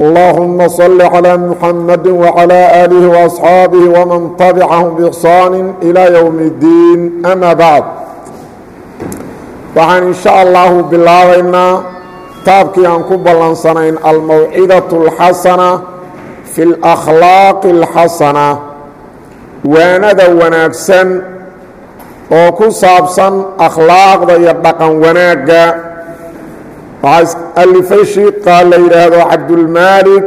اللهم صل على محمد وعلى آله وأصحاabه ومن تبعهم بإحsaan إلى يوم الدين أmا bعd waxaan in شhaء allahu bilaabaynaa taabkii aan ku ballansanayn almawcidaة الxasنة fi الأkhlaaq الxasنة waanada wanaagsan oo ku saabsan akhlaaqda iyo dhaqan wanaagga waxaa alifay shiiqaa la yidhaahdo cabdulmaalik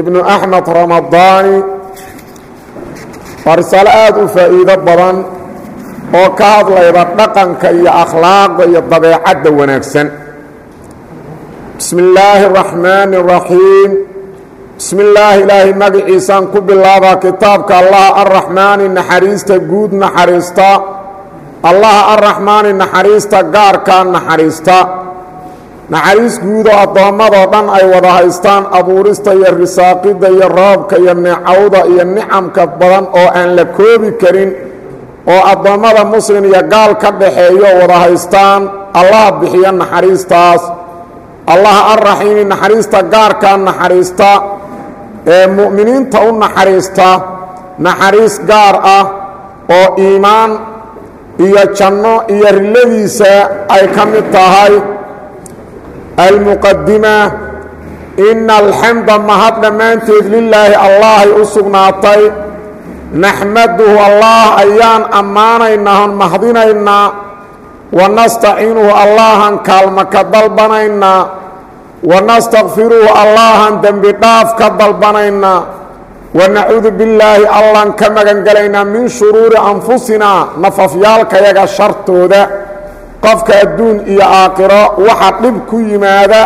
ibnu axmed ramadaani waa risaalo aada u faa'iido badan oo ka hadlayda dhaqanka iyo akhlaaqda iyo dabeecadda wanaagsan. Bismi illaahi اraxmaani اraxiim bismi illaahi ilaahay magaciisaan ku bilaabaa kitaabka allaha arraxmaani naxariista guud naxariista. Allaha arraxmaani naxariista gaarkaa naxariista naxariis guudoo addoommadoo dhan ay wada haystaan abuurista iyo risaaqidda iyo roobka iyo neecawda iyo nicamka badan oo aan la koobi karin oo addoommada muslim iyo gaal ka dhaxeeyo wada haystaan. Allaha bixiyo naxariistaas. Allaha arraxiimi naxariista gaarkaa naxariista ee mu'miniinta u naxariista. Naxariis gaar ah oo iimaan iyo janno iyo riladiisa ay ka mid tahay almuqadima ina alxamda mahad dhammaanteed lilaahi allahay u sugnaatay naxmaduhu allah ayaan ammaanaynaa on mahdinaynaa wanastaciinuhu allahan kaalma ka dalbanaynaa wanastakfiruhu allahan dembi dhaaf ka dalbanaynaa wanacuudu billaahi allan ka magan gelaynaa min shuruuri anfusinaa nafafyaalkayaga shartooda qofka adduun iyo aakhiro waxa dhib ku yimaada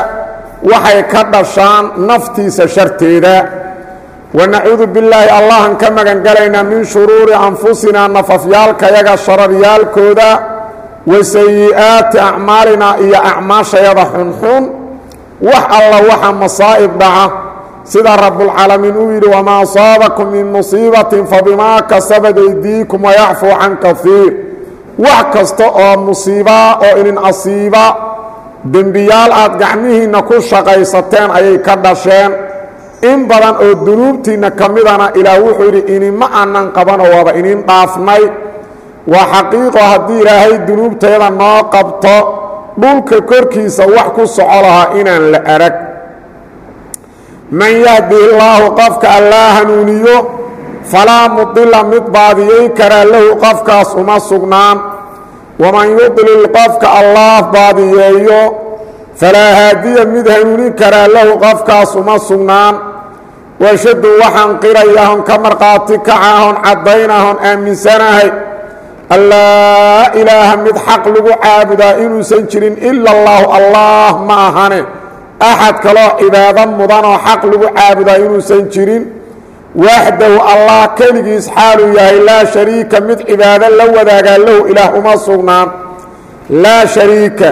waxay ka dhashaan naftiisa sharteeda. Wanacuudu billaahi allahan ka magan gelaynaa min shuruuri anfusinaa nafafyaalkayaga shararyaalkooda wa sayi'aati acmaalinaa iyo acmaashayada xunxun. Wax alla waxa masaa'ib dhaca. Sida rabbulcaalamiin uu yidhi wamaa asaabakum min musiibatin fabimaa kasabad aydiikum wayacfuu can kaiir wax kasta oo musiibaa oo inin asiiba dembiyaal aad gacmihiinna ku shaqaysateen ayay ka dhasheen. In badan oo dunuubtiinna ka midana ilaah wuxuu yidhi inima aanan qabano waaba inin dhaafnay. Waa xaqiiqo haddii ilaahay dunuubteeda noo qabto dhulka korkiisa wax ku soco lahaa inaan la arag. Man yahdihi illaahu qofka allaa hanuuniyo falaa mudila mid baadiyey karaa lahu qofkaas uma sugnaan waman yudlil qofka allaah baadiyeeyo falaa haadiya mid hanuunin karaa lahu qofkaas uma sugnaan washadu waxaan qirayahon ka markhaati kacahon caddaynahon aaminsanahay allaa ilaaha mid xaq lagu caabudaa inuusan jirin ila allaahu allaah ma ahane axad kaloo cibaado mudanoo xaq lagu caabudaa inuusan jirin waaxdahu allah keligiis xaaluu yahay laa shariika mid cibaado la wadaagaa lahu ilaah uma sugnaan laa shariika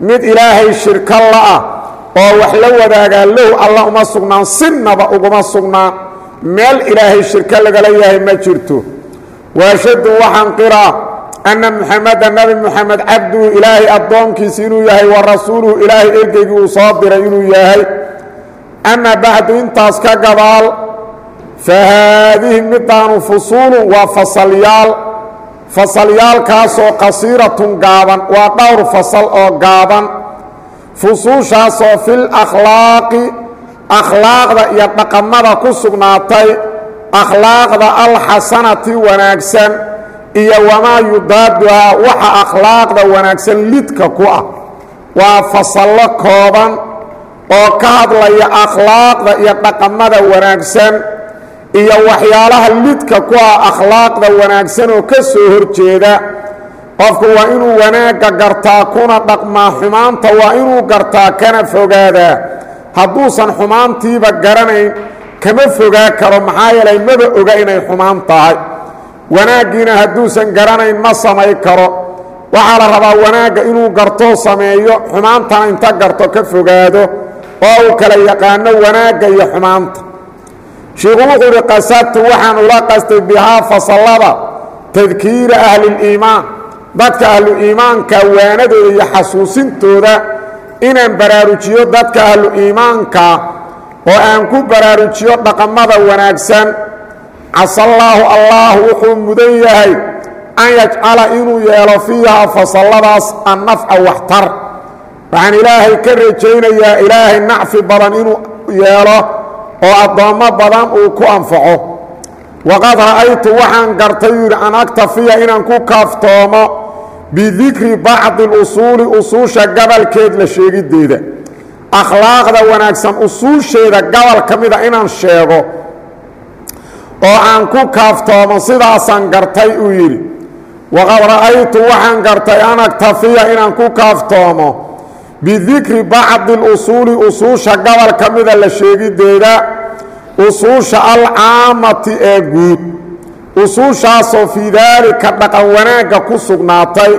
mid ilaahay shirko la'ah oo wax la wadaagaa lahu alla uma sugnaan sinaba uguma sugnaan meel ilaahay shirko lagala yahay ma jirto waashadu waxaan qiraa anna muxameda nebi moxamed cabduhu ilaahay addoonkiisa inuu yahay wa rasuuluhu ilaahay ergeygii uu soo diray inuu yahay ama bacdu intaas ka gadaal fahaadihi midaanu fusuulun waa fasalyaal fasalyaalkaasoo qasiiratun gaaban waa dhowr fasal oo gaaban fusuushaasoo fil akhlaaqi akhlaaqda iyo dhaqamada ku sugnaatay akhlaaqda alxasanati wanaagsan iyo wamaa yudaaduhaa waxa akhlaaqda wanaagsan lidka ku ah waa fasallo kooban oo ka hadlaya akhlaaqda iyo dhaqamada wanaagsan iyo waxyaalaha lidka ku ah akhlaaqda wanaagsan oo ka soo horjeeda qofku waa inuu wanaagga gartaa kuna dhaqmaa xumaanta waa inuu gartaa kana fogaadaa hadduusan xumaantiiba garanayn kama fogaa karo maxaa yeelay maba oga inay xumaan tahay. Wanaaggiina hadduusan garanayn ma samay karo. Waxaa la rabaa wanaagga inuu gartoo sameeyo xumaantana inta garto ka fogaado oo uu kala yaqaano wanaagga iyo xumaanta shiiku wuxuu uhi qasadtu waxaan ula qastay bihaa fasallada tadkiira ahliliimaan dadka ahlu iimaanka waanadooda iyo xasuusintooda inaan baraarujiyo dadka ahlu iimaanka oo aan ku baraarujiyo dhaqamada wanaagsan. Casallaahu allah wuxuu mudan yahay an yajcala inuu yeelo fiihaa fasalladaas annafca waxtar. Waxaan ilaahay ka rajaynayaa ilaahay nacfi badan inuu yeelo oo addoommo badan uu ku anfaco. Waqad ra'aytu waxaan gartay yuu yidhi an aktafiya inaan ku kaaftoomo bidikri bacdi اlusuuli usuusha gabalkeed la sheegiddeeda akhlaaqda wanaagsan usuusheeda gabal ka mida inaan sheego oo aan ku kaaftoomo sidaasaan gartay uu yidhi. Waqad ra'aytu waxaan gartay an aktafiya inaan ku kaaftoomo bidikri bacdi اlusuuli usuusha gabal ka mida la sheegiddeeda usuusha alcaamati ee guud usuushaasoo fii daalika dhaqan wanaagga ku sugnaatay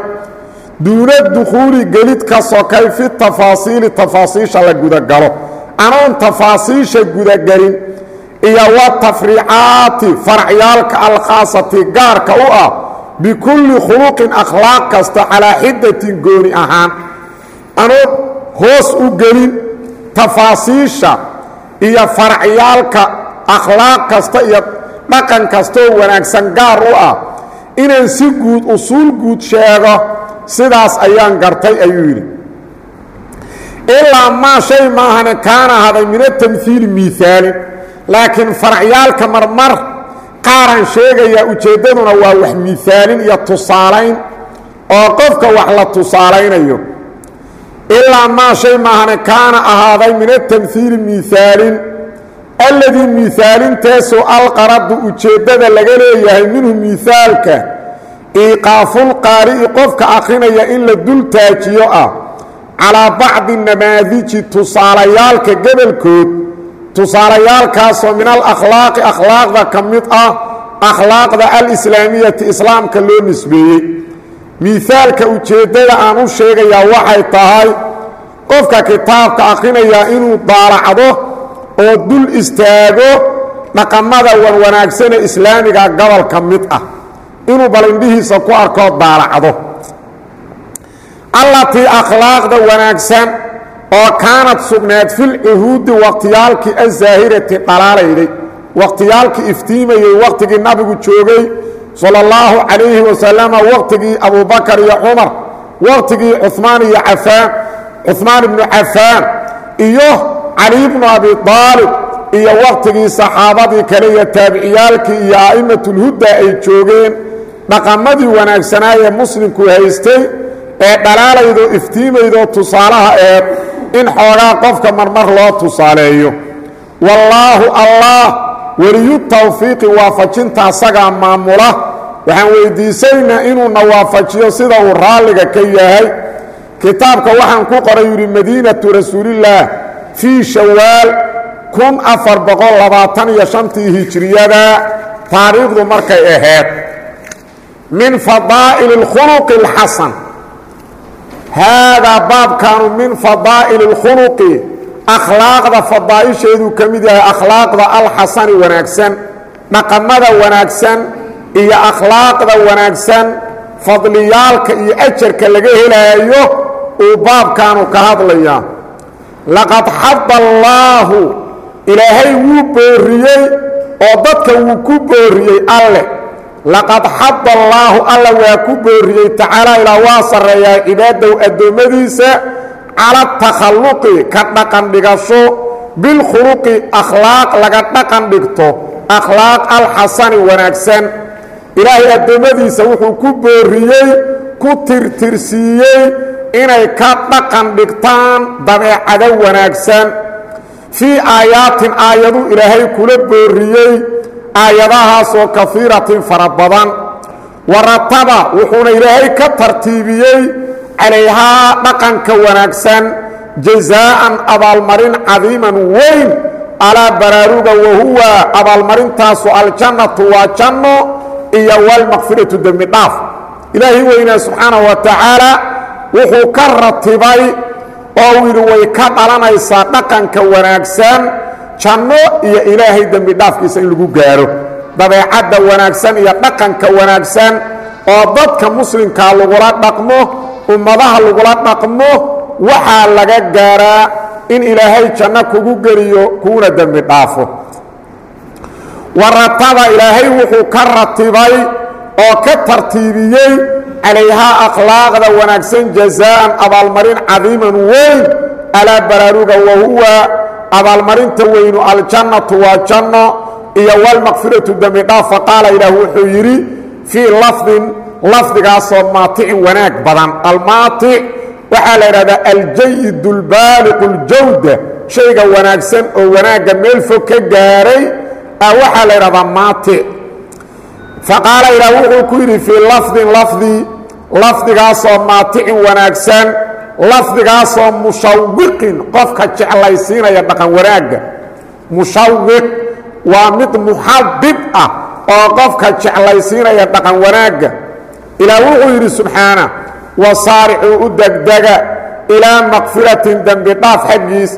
duuna dukhuuli gelid ka sokay fi tafaasiili tafaasiisha la gudagalo anoon tafaasiisha gudagelin iyo watafriicaati faracyaalka alkhaasati gaarka u ah bikulli khuluqin akhlaaq kasta calaa xiddatin gooni ahaan anoon hoos u gelin tafaasiisha iyo faracyaalka akhlaaq kasta iyo dhaqan kastaoo wanaagsan gaar u ah. Inaan si guud usuul guud sheego sidaas ayaan gartay ayuu yidhi. Ilaa maa shay maahane kaana haday min atamhiili miaalin laakiin faracyaalka marmar qaaraan sheegayaa ujeeddaduna waa wax miaalin iyo tusaalayn. Oo qofka wax la tusaalaynayo ilaa maa shay maahane kaana ahaaday min atamhiili miaalin alladii miaalintaasoo alqaradu ujeeddada laga leeyahay minhu miaalka iiqaafulqaari'i qofka akhrinaya in la dul taajiyo ah calaa bacdi namaadiji tusaalayaalka gebolkood tusaalayaalkaasoo min alakhlaaqi akhlaaqda ka mid ah akhlaaqda alislaamiyati islaamka loo nisbeeyey miaalka ujeeddada aan u sheegayaa waxay tahay qofka kitaabka akhrinayaa inuu daalacdo oo dul istaago dhaqamada wanwanaagsane islaamiga gobolka mid ah. Inuu balindhihiisa ku arkoo daalacdo. Allatii akhlaaqda wanaagsan oo kaanad sugnaad filcuhuudi waqhtiyaalkii azaahirati dhalaalayday. Waqhtiyaalkii iftiimayey wakhtigii nabigu joogay sala اllahu calayhi wasalama wakhtigii abubakar iyo cumar wakhtigii cumaan iyo cafaan cumaan ibnu cafaan iyo cali bnu abi aalib iyo wakhtigii saxaabadii kale iyo taabiciyaalkii iyo a'immatulhuda ay joogeen dhaqamadii wanaagsanaaye muslimku haystay ee dhalaalaydoo iftiimaydoo tusaalaha eed in xoogaa qofka marmar loo tusaaleeyo. Wallaahu allah weliyu tawfiiqi waafajinta asagaa maamula waxaan weyddiisaynaa inuuna waafajiyo sida uu raalliga ka yahay kitaabka waxaan ku qoray yidhi madiinatu rasuulillaah fii shawaal kun afar boqol labaatan iyo shantii hijriyada taariikhdu markay ahayd min fadaa'ili اlkhuluqi اlxasan haadaa baabkaanu min fadaa'ili اlkhuluqi akhlaaqda fadaa'isheeduu ka mid yahay akhlaaqda alxasani wanaagsan dhaqamada wanaagsan iyo akhlaaqda wanaagsan fadliyaalka iyo ajarka laga helaayo uu baabkaanu ka hadlayaa. Laqad xadda allaahu ilaahay wuu boorriyey oo dadka wuu ku boorriyey alleh laqad xadda allaahu alla waa ku boorriyey tacaala ilaa waa sarreeyaa cibaadahu addoommadiisa cala takhalluqi ka dhaqan dhigasho bilkhuluqi akhlaaq laga dhaqan dhigto akhlaaq alxasani wanaagsan. Ilaahay addoommadiisa wuxuu ku boorriyey ku tirtirsiiyey inay ka dhaqan dhigtaan dabeecado wanaagsan. Fii aayaatin aayaduu ilaahay kula boorriyey aayadahaasoo kafiiratin fara badan. Warataba wuxuuna ilaahay ka tartiibiyey calayhaa dhaqanka wanaagsan jazaa'an abaalmarin cadiiman weyn alaa baraaruga wahuwa abaalmarintaasu aljannatu waa janno iyo walmaqfiratu dembi dhaaf ilaahi weynaa subxaanahu wa tacaala wuxuu ka ratibay oo uu yidhi way ka dhalanaysaa dhaqanka wanaagsan janno iyo ilaahay dembi dhaafkiisa in lagu gaaro dabeecadda wanaagsan iyo dhaqanka wanaagsan oo dadka muslimkaa lagula dhaqmo ummadaha lagula dhaqmo waxaa laga gaaraa in ilaahay janno kugu geliyo kuuna dembi dhaafo. Warataba ilaahay wuxuu ka ratibay oo ka tartiibiyey calayhaa akhlaaqda wanaagsan jazaa'an abaalmarin cadiiman weyn alaa baraaruga wahuwa abaalmarinta weynu aljannatu waa janno iyo walmaqfiratu dembi dhaaf faqaala ilaah wuxuu yidhi fii lafdin lafdigaasoo maaticin wanaag badan. Almaatic waxaa la idhahdaa aljayid اlbaaliqu اljawda shayga wanaagsan oo wanaagga meel fog ka gaaray waxaa la idhahdaa maatic faqaala ilaah wuxuu ku yidhi fii lafdin lafdi lafdigaasoo maaticin wanaagsan lafdigaasoo mushawiqin qofka jeclaysiinaya dhaqan wanaagga. Mushawiq waa mid muxabib ah oo qofka jeclaysiinaya dhaqan wanaagga ilaah wuxuu yidhi subxaana wasaaricuu u degdega ilaa makfiratin dembi dhaaf xaggiis.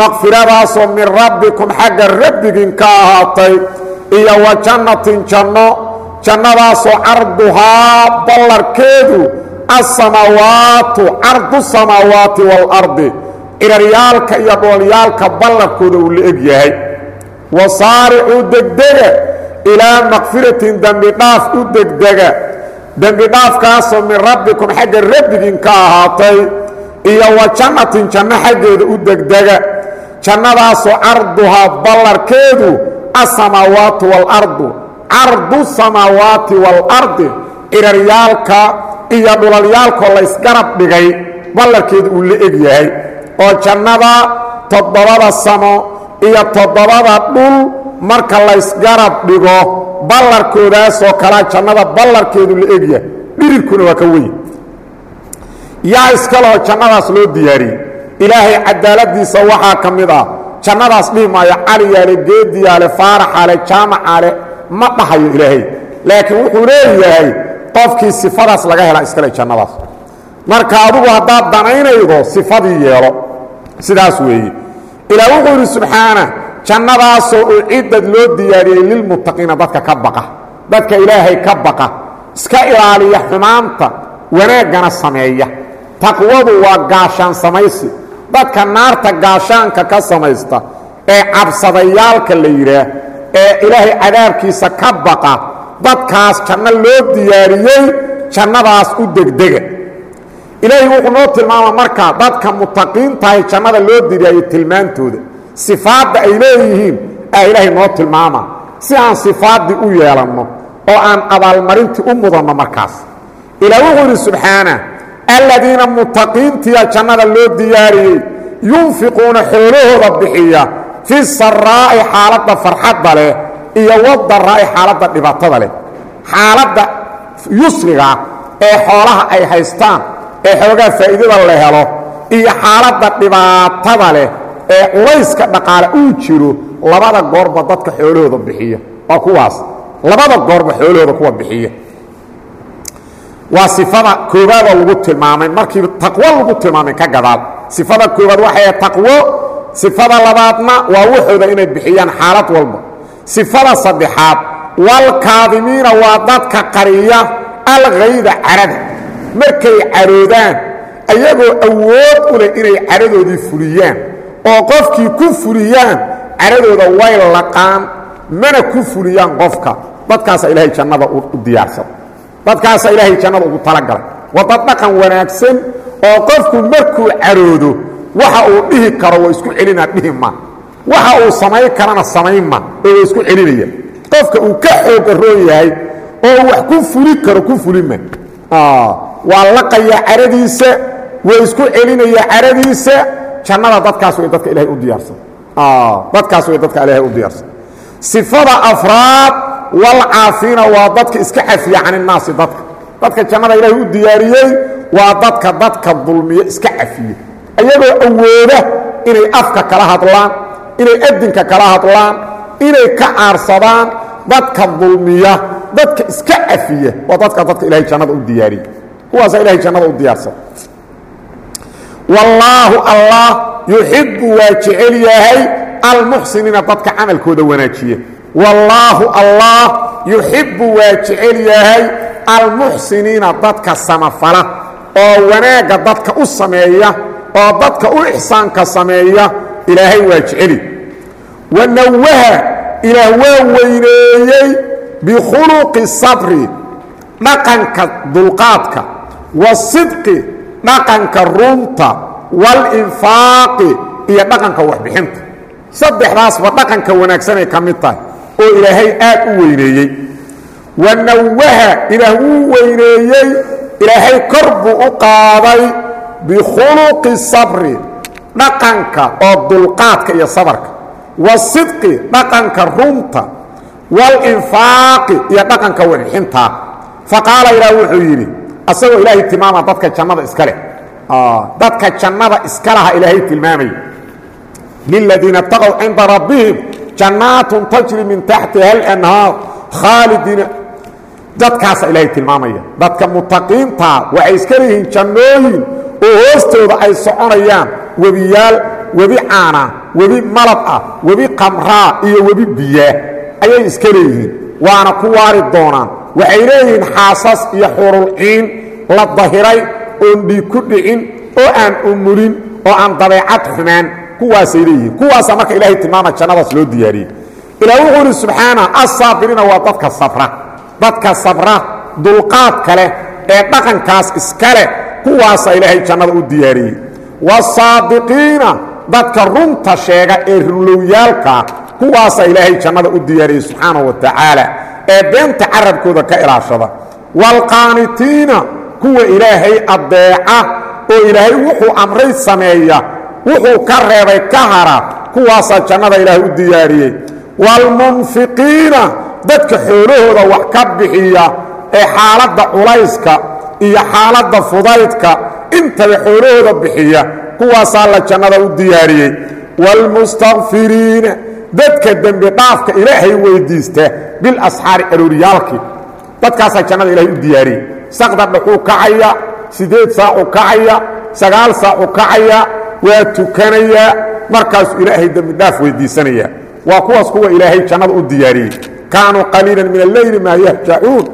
Makfiradaasoo min rabbikum xagga rabbigiin ka ahaatay iyo wa jannatin janno. Jannadaasoo carduhaa ballarkeedu asamaawaatu cardu samaawaati waalardi ciraryaalka iyo dhoolyaalka ballarkooda uu la eg yahay. Wasaaricuu degdega ilaa makfiratin dembi dhaaf u degdega dembi dhaafkaasoo min rabbikum xagga rabbigiin ka ahaatay iyo wa jannatin janno xaggeeda u degdega. Jannadaasoo carduhaa ballarkeedu asamaawaatu waalardu cardu samaawaati waalardi ciraryaalka iyo dhulalyaalkoo laysgarab dhigay ballarkeedu uu la eg yahay. Oo jannada toddobada samo iyo toddobada dhul marka laysgarab dhigo ballarkoodaasoo kalaa jannada ballarkeedu la egyahay. Dhirirkuna waa ka weyn. Yaa iskaloo jannadaas loo diyaariyey. Ilaahay cadaaladiisa waxaa ka mid ah. Jannadaas dhihi maayo caliyaale geediyaale faaraxaale jaamacaale ma dhahayo ilaahay. Laakiin wuxuu leeyahay qofkii sifadaas laga hela iskale jannadaas. Marka adugu haddaad danaynaydo sifadii yeelo. Sidaas weeye. Ilaah wuxuu yidhi subxaana jannadaasoo uciddad loo diyaariyey lilmuttaqiina dadka ka baqa. Dadka ilaahay ka baqa. Iska ilaaliya xumaanta wanaaggana sameeya. Taqwadu waa gaashaan samaysi. Dadka naarta gaashaanka ka samaysta ee cabsadayaalka la yidhaah ee ilaahay cadaabkiisa ka baqa dadkaas janno loo diyaariyey jannadaas u degdega. Ilaahay wuxuu noo tilmaama markaa dadka mutaqiintahay jannada loo diyaariyey tilmaantooda sifaadda ay leeyihiin aa ilaahay noo tilmaama. Si aan sifaaddii u yeelanno oo aan abaalmarintii u mudanno markaas. Ilaa wuxuu yidhi subxaana aladiina mutaqiintiya jannada loo diyaariyey yunfiquuna xoolahooda bixiya fi saraa'i xaaladda farxadda leh iyo wadaraa'i xaaladda dhibaatada leh. Xaaladda yusriga ee xoolaha ay haystaan ee xoogaa faa'iidada la helo iyo xaaladda dhibaatada leh ee culayska dhaqaale uu jiro labada goorba dadka xoolahooda bixiya. Waa kuwaas. Labada goorba xoolahooda kuwa bixiya. Waa sifada koobaadoo lagu tilmaamay. Markii taqwo lagu tilmaamay ka gadaal. Sifada koobaad waxay taqwo. Sifada labaadna waa waxooda inay bixiyaan xaalad walba. Sifada saddexaad walkaadimiina waa dadka qariya alkayda carada. Markay caroodaan ayagoo awood u leh inay caradoodii fuliyaan oo qofkii ku fuliyaan caradooda way laqaan mana ku fuliyaan qofka. Dadkaasa ilaahay jannada u diyaarsada dadkaasa ilaahay jannada ugu talagalay. Waa dhaqan wanaagsan oo qofku markuu caroodo waxa uu dhihi karo waa isku celinaa dhihi ma. Waxa uu samayn karana samayn ma oo isku celinaya. Qofka uu ka xooga roon yahay oo wax ku fuli karo ku fulima waa laqaya caradiisa waa isku celinaya caradiisa jannada dadkaas way dadka ilahay u diyaarsan. Dadkaas way dadka ilaahay u diyaarsan. Sifada afraad walcaafiina waa dadka iska cafiya can innaasi dadka. Dadka jannada ilaahay u diyaariyey waa dadka dadka dulmiya iska cafiya ayagoo awooda inay afka kala hadlaan inay adinka kala hadlaan inay ka aarsadaan dadka dulmiya dadka iska cafiya waa dadka dadka ilahay jannada u diyaariya kuwaasa ilahay jannada u diyaarsan wallaahu allah yuxibbu waa jecel yahay almuxsiniina dadka camalkooda wanaajiya. Wallaahu allah yuxibbu waa jecel yahay almuxsiniina dadka samafala oo wanaagga dadka u sameeya oo dadka u ixsaanka sameeya ilaahay waa jeceli. Wanawaha ilaah waa weyneeyey bikhuluqi sabri dhaqanka dulqaadka. Wasidqi dhaqanka runta walinfaaqi iyo dhaqanka waxbixinta. Saddexdaasba dhaqanka wanaagsanay ka mid tahay oo ilaahay aad u weyneeyey. Wanawaha ilaah wuu weyneeyey. Ilaahay kor buu u qaaday bikhuluqi sabri dhaqanka oo dulqaadka iyo sabarka. Wasidqi dhaqanka runta walinfaaqi iyo dhaqanka waxbixinta faqaala ilaah wuxuu yidhi asagoo ilaahay tilmaama dadka jannada iska leh. Dadka jannada iska laha ilaahay tilmaamay. Liladiina taqow cinda rabbihim jannaatun tajri min taxtiha alanhaar khaalidiina dadkaasa ilaahay tilmaamaya. Dadka mutaqiintaa waxay iska leeyihiin jannooyin oo hoostooda ay soconayaan. Webiyaal webi caana webi malab ah webi qamraa iyo webi biyaa. Ayay iska leeyihiin waana ku waari doonaan waxay leeyihiin xaasas iyo xurulciin la dahiray oon dhiig ku dhicin oo aan umulin oo aan dabeecad xumaan kuwaasay leeyihiin. Kuwaasaa marka ilahay tilmaama jannadaas loo diyaariyey. Ilah wuxuu ihi subxaana assaabiriina waa dadka sabra. Dadka sabra dulqaadka leh ee dhaqankaas iska leh kuwaasaa ilaahay jannada u diyaariyey. Wasaadiqiina dadka runta sheega ee runlowyaalkaa kuwaasaa ilaahay jannada u diyaariyey subxaanahu wa tacaala ee beenta carabkooda ka ilaashada. Waalqaanitiina kuwa ilaahay addeeca oo ilaahay wuxuu amray sameeya wuxuu ka reebay ka hara kuwaasaa jannada ilaahay u diyaariyey. Waalmunfiqiina dadka xoolahooda wax ka bixiya ee xaaladda culayska iyo xaaladda fudaydka intaba xoolahooda bixiya kuwaasaa la jannada u diyaariyey. Waalmustakfiriina dadka dembi dhaafka ilaahay weyddiista bilasxaari arooryaalkii dadkaasaa jannada ilahay u diyaariyey. Saqda dhaxuu kacaya siddeed saacu kacaya sagaal saacu kacaya waa tukanayaa markaasuu ilaahay dembi dhaaf weyddiisanaya waa kuwaas kuwa ilaahay jannada u diyaariyey. Kaanuu qaliilan min alleyli maa yahjacuun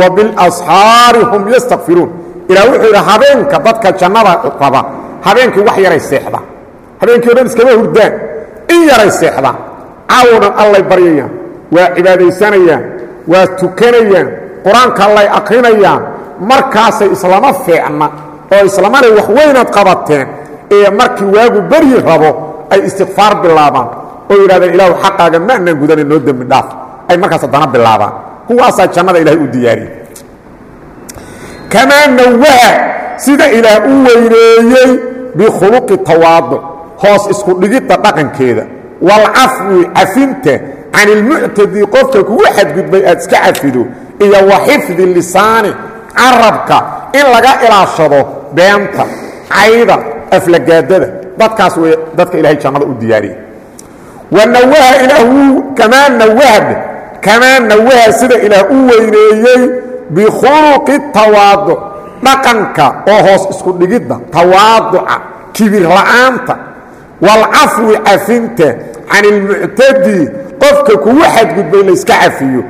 wa bilasxaari hum yastakfiruun. Ilah wuxuu yidhi habeenka dadka jannada qaba habeenkii wax yaray seexdaan habeenkii o dhan iskama hurdaan in yaray seexdaan caawo allay baryayaan waa cibaadaysanayaan waa tukanayaan qur'aanka allay akrinayaan markaasay islama fiicna oo islamanay wax weynaad qabateen ee markii waagu beryi rabo ay istikfaar bilaabaan oo yidhahdeen ilaahu xaqaaga ma anaan noo dembi dhaaf. Ay markaas haddana bilaabaan. Kuwaasaa jannada ilaahay u diyaariyey. Kamaa nawaha sida ilaah u weyneeyey bikhuluqi tawaaduc hoos isku dhigidda dhaqankeeda waalcafwi cafinta can ilmuctadi qofka kugu xadgudbay aad iska cafido iyo wa xifdi lisaani carabka in laga ilaashado beenta cayda aflagaadada dadkaas wey dadka ilaahay jannada u diyaariyey wanawaha ilaah kamaa nawahd kamaa nawaha sida ilaah u weyneeyey bikhuluqi tawaaduc dhaqanka oo hoos isku dhigidda tawaaduca kibir la'aanta waalcafwi cafinta can ilmuctadi qofka kugu xadgudbay layska cafiyo.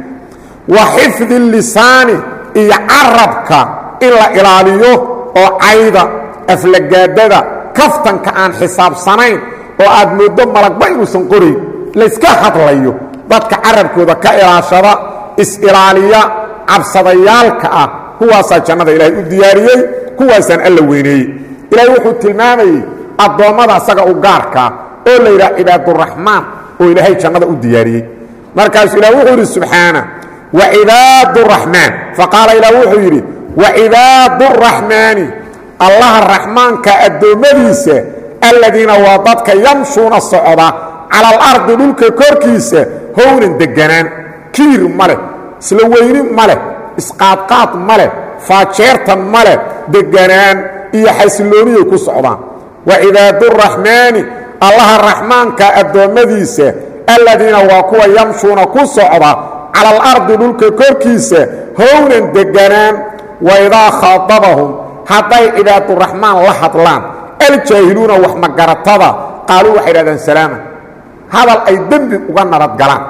Wa xifdi lisaani iyo carabka in la ilaaliyo oo cayda aflagaadada kaftanka aan xisaabsanayn oo aad mooddo malagba inuusan qorayn layska hadlayo. Dadka carabkooda ka ilaashada is-ilaaliya cabsadayaalka ah kuwaasaa jannada ilaahay u diyaariyey kuwaasaan alla weyneeyey. Ilaahay wuxuu tilmaamayey addoommada asaga u gaarkaa oo la yidhaha cibaaduraxmaan oo ilaahay jannada u diyaariyey. Markaasuu ilah wuxuu yidhi subxaana wacibaaduraxmaan faqaala ilaah wuxuu yidhi wacibaaduraxmaani allaha raxmaanka addoommadiisa alladiina waa dadka yamshuuna socda cala alardi dhulka korkiisa hownan deganaan kiir ma leh isla weyni ma leh isqaadqaad ma leh faajeertan ma leh deganaan iyo xasilooniyay ku socdaan wacibaaduraxmaani allaha raxmaanka addoommadiisa alladiina waa kuwa yamshuuna ku socda cala alardi dhulka korkiisa hownan deganaan waidaa khaadabahum hadday cibaaduraxmaan la hadlaan aljaahiluuna wax magaratada qaaluu waxay dhahdaan salaama. Hadal ay dembi uga nabadgalaan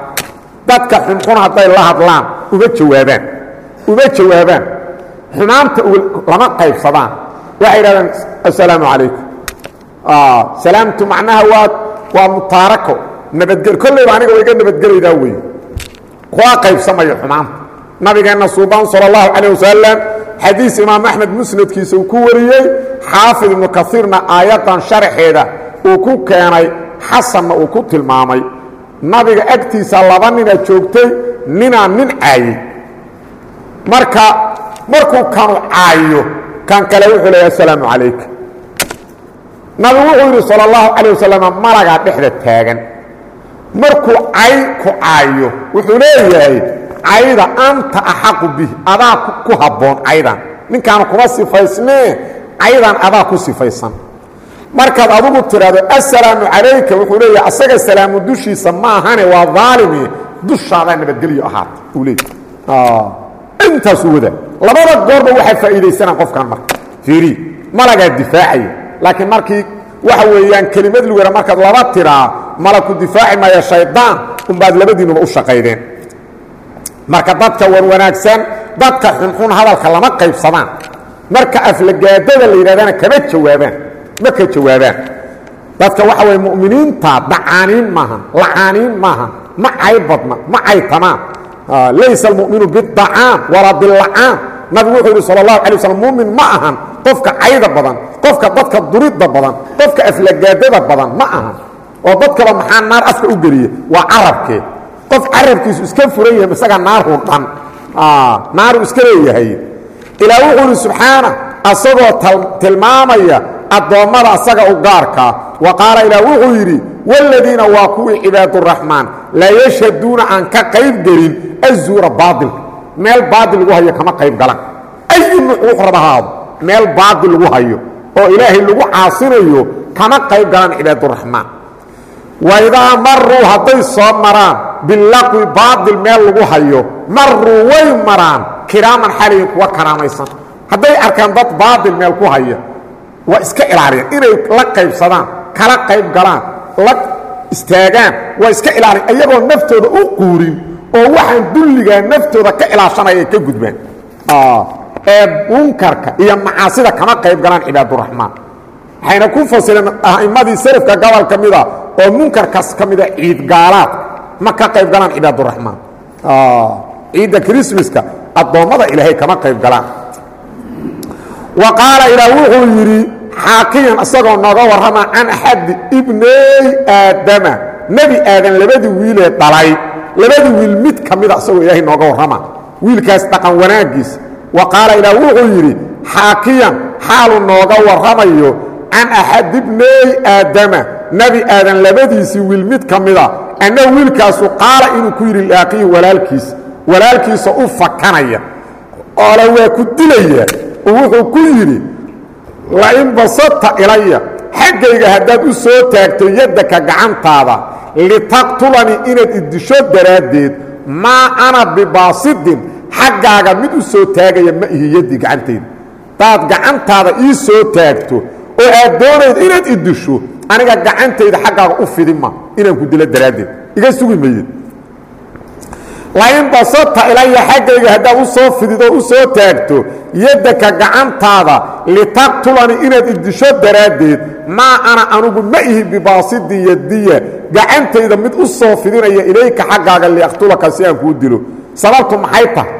dadka xunxun hadday la hadlaan uma jawaabaan uma jawaabaan. Xumaanta lama qaybsadaan. Waxay dhahdaan assalaamu calaykum salaamtu macnaha waa waa mutaarako. Nabadgel kollayba aniga wa iga nabadgelaydaa wey kuwa qaybsamayo xumaanta. Nabigeenna suuban sala allahu calayh wasalam xadiis imaam axmed musnadkiisa uu ku wariyey xaafid ibnu kaiirna aayaddan sharaxeeda uu ku keenay xasanna uu ku tilmaamay. Nabiga agtiisa laba nina joogtay ninaa nin caayey. Marka markuu kanu caayo kan kale wuxuu leeya assalaamu calayka nabigu wuxuu yidhi sala allahu calayh wasalam dhexda taagan. Markuu cay ku caayo wuxuu leeyahay cayda anta axaqu bihi adaa ku habboon caydan. Ninkaanu kuma sifaysnee caydan adaa ku sifaysan. Markaad adugu tidhaahdo assalaamu calayka wuxuu leeyahay asaga salaamu dushiisa ma ahane waa daalimi dushaadaa nabadgelyo ahaata uu leeyahy intaasuu wadaa labada goorba waxaa faa'iidaysanaa qofkan marka. Fiiri malagaa difaacaya laakiin markii waxa weeyaan kelimad lugana markaad laba tiraa malaku difaaci maya shaydaan unbaad labadiinuba u shaqaydeen. Marka dadka wan wanaagsan dadka xunxun hadalka lama qaybsadaan. Marka aflagaadada la yidhahdana kama jawaabaan ma ka jawaabaan. Dadka waxa weye mu'miniinta dacaaniin maaha lacaaniin maaha ma cay badna ma caytamaan laysa almu'minu bidacaam walaa bilacaan nabigu wuxuu yidhi sala allahu alay waslam mumin ma ahan qofka cayda badan qofka dadka duridda badan qofka aflagaadada badan ma ahan oo dadkaba maxaa naar afka u geliya waa carabkee qof carabkiisu iska furan yahay isagaa naarhu dhan. Naaru iska leeyahay. Ilaa wuxuu yidhi subxaana asagoo tilmaamaya addoommada asaga u gaarkaa wa qaala ilaah wuxuu yidhi waaladiina waa kuwii cibaaduraxmaan laa yashhaduuna aan ka qayb gelin azuura baailka meel baadil lagu hayo kama qayb galan. Ayu nuuc wuxu raba haado meel baadil lagu hayo oo ilaahay lagu caasinayo kama qayb galan cibaaduraxmaan waidaa maruu hadday soo maraan bilaqwi baadil meel lagu hayo maruu way maraan kiraaman xaliyin kuwa karaamaysan hadday arkaan dad baadil meel ku haya waa iska ilaaliyan inay la qaybsadaan kala qayb galaan la istaagaan waa iska ilaaliyan iyagoo naftooda u quurin oo waxaan dulligaa naftooda ka ilaashanaya ka gudbaan ee munkarka iyo macaasida kama qayb galaan cibaaduraxmaan waxayna ku fasireen a'immadii salafka gobol ka mida oo munkarkaas ka mida ciidgaalaad. Ma ka qayb galaan cibaaduraxmaan ciidda krismaska addoommada ilaahay kama qayb galaan. Wa qaala ilaah wuxuu yidhi xaakiyan isagoo nooga warrama can axadi ibney aadama. Nebi aadan labadii wiilee dhalay labadii wiil mid ka mida isagoo ilaahay nooga warrama. Wiilkaas dhaqan wanaaggiisa wa qaala ilaah wuxuu yidhi xaakiyan xaalu nooga warramayo can axad ibney aadama. Nebi aadan labadiisii wiil mid ka mida anna wiilkaasu qaala inuu ku yidhi laaqihi walaalkiisa walaalkiisa u fakanaya. Oola waa ku dilaya oo wuxuu ku yidhi lain basata ilaya xaggayga haddaad u soo taagto yaddaka gacantaada litaqtulanii inaad iddisho daraaddeed maa ana bibaasidin xaggaaga mid u soo taagaya ma ihi yaddii gacantayda hadaad gacantaada ii soo taagto oo aad doonayd inaad iddisho aniga gacantayda xaggaaga u fidima inaan ku dilo daraaddeed. Iga sugi mayed lain basata ilaya xaggayga haddaad u soo fididoo u taagto yaddaka gacantaada litaqtulanii inaad iddisho daraaddeed maa ana anugu ma ihi bibaasidin yadiya gacantayda mid u soo fidinaya ilayka xaggaaga liaqtulaka si aan kuu dilo. Sababtu maxay tahay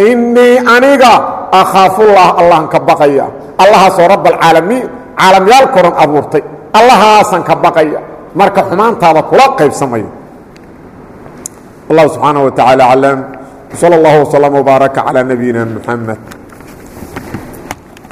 innii aniga akhaafullaah allahan ka baqaya. Allahaasoo rabbalcaalamiin caalamyaalkoodhan abuurtay. Allahaasaan ka baqaya. Marka xumaantaada kula qaybsamaya allah subxaana wa tacaala aclam sal اllah wslm wbaaraka calaa nabiyina mxamed